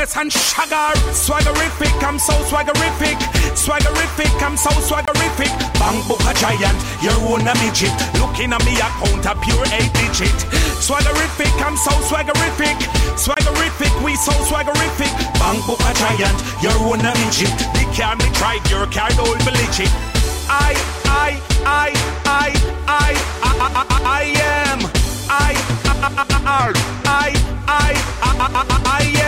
Lawless and Sugar. Swaggerific, I'm so swaggerific. Swaggerific, I'm so swaggerific. Bang book a giant, your own a midget. Looking at me account a pure eight digit. Swaggerific, I'm so swaggerific. Swaggerific, we so swaggerific. Bang book a giant, your own a midget. The car me tried, your car don't believe it. I, I, I, I, I, I, I, I am. I, I, I, I, I, I am.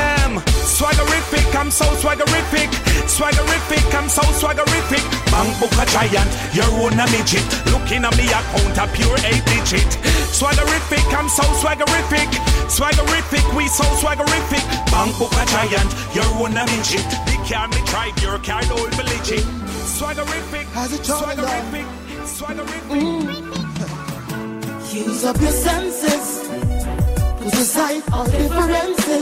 Swaggerific, I'm so swaggerific. Swaggerific, I'm so swaggerific. Bang book a giant, your own a midget. Looking at me account a pure eight digit. Swaggerific, I'm so swaggerific. Swaggerific, we so swaggerific. Bang book a giant, your own a midget. The car me drive, your car believe it. Swaggerific, How's it going, swaggerific, swaggerific. Use up your senses. Put aside all differences.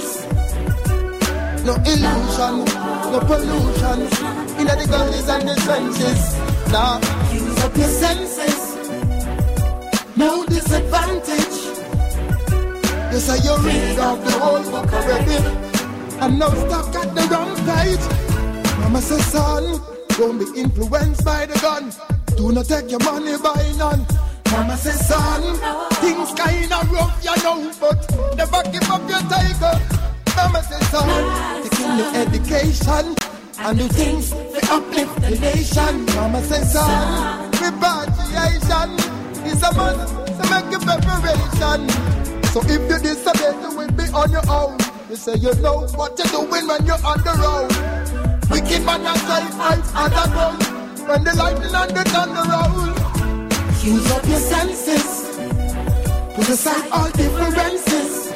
No illusion, no pollution. In the gullies and the trenches. Now, use up your senses. No disadvantage. You say you read off the whole book already. And now stuck at the wrong page. Mama says, son, don't be influenced by the gun. Do not take your money by none. Mama says, son, things kinda rough, you know, but never give up your tiger. Mama says, son, education and do things to uplift the nation. Mama says, son, repatriation is a must, so make your preparation. So if you disobey, you will be on your own. You say you know what you're doing when you're on the road. Wicked man life fights on the ground. When the lightning and the thunder roll. Use up your senses. Put aside all differences.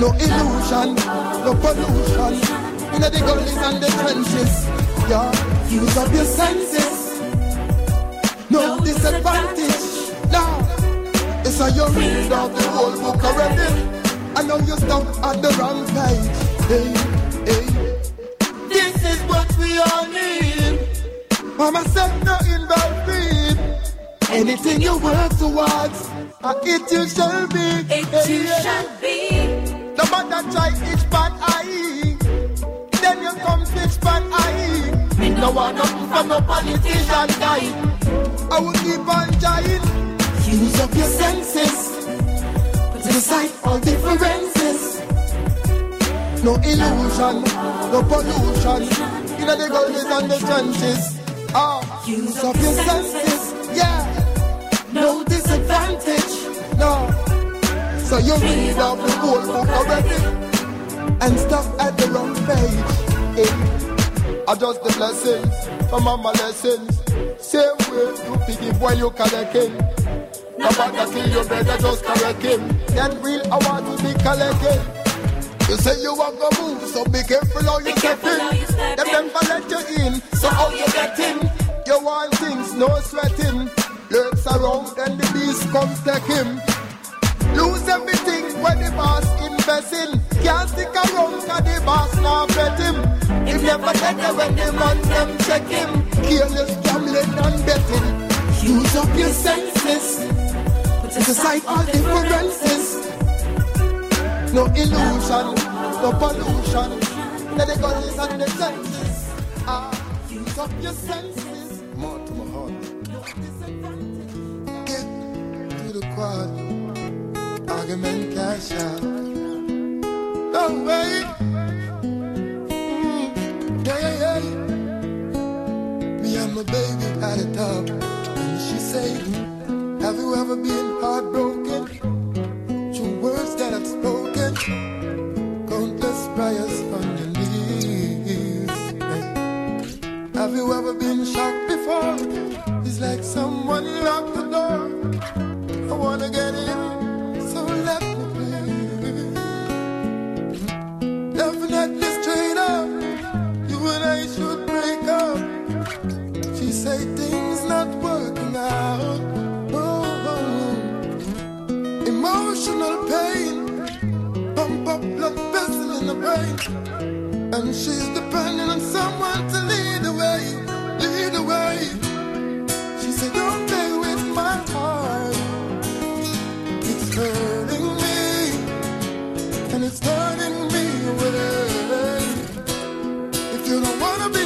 No illusion, no pollution. In the gullies and the trenches. Yeah. Use up your senses. No disadvantage. No. It's how you read out the whole book already. I know you're stuck at the wrong page. Hey, hey. This is what we all need. Mama said no involved Anything you work towards, uh, it you shall be. It you shall be. No matter try each bad eye, then you come pitch bad eye. Me no want nothing from no politician guy. I will keep on trying. Use up your senses. Put aside all differences. No illusion, no pollution. In the gullies and the trenches. Ah, use up your senses. Yeah. No disadvantage. No. So you read out the whole book already and stop at the wrong page. Eh. Adjust the blessings from mama lessons. Same way you pick it while you collecting. Nobody kill your brother, just correct him. Then real award will be collected. You say you want to move, so be careful how you step in. Them never let you in, so how you get in? You want things, no sweating. Lurks around, then the beast comes take him. Everything when the boss invest in. Can't stick around cause the boss now bet him. He never get there when the man them check him. Careless gambling and betting. Use up your senses. Put aside all differences. No illusion, no pollution. Let the gullies and the senses. Ah, use up your senses. More to my heart. No disadvantage. Get to the quad. Argument cash out. No way. Mm, yeah, yeah, yeah. Me and my baby at the top. And she said, Have you ever been heartbroken? True words that I've spoken. Countless prayers Things not working out. Oh, emotional pain, pump up blood vessel in the brain, and she's depending on someone to lead the way, lead the way. She said, "Don't play with my heart. It's hurting me, and it's turning me away." You don't wanna be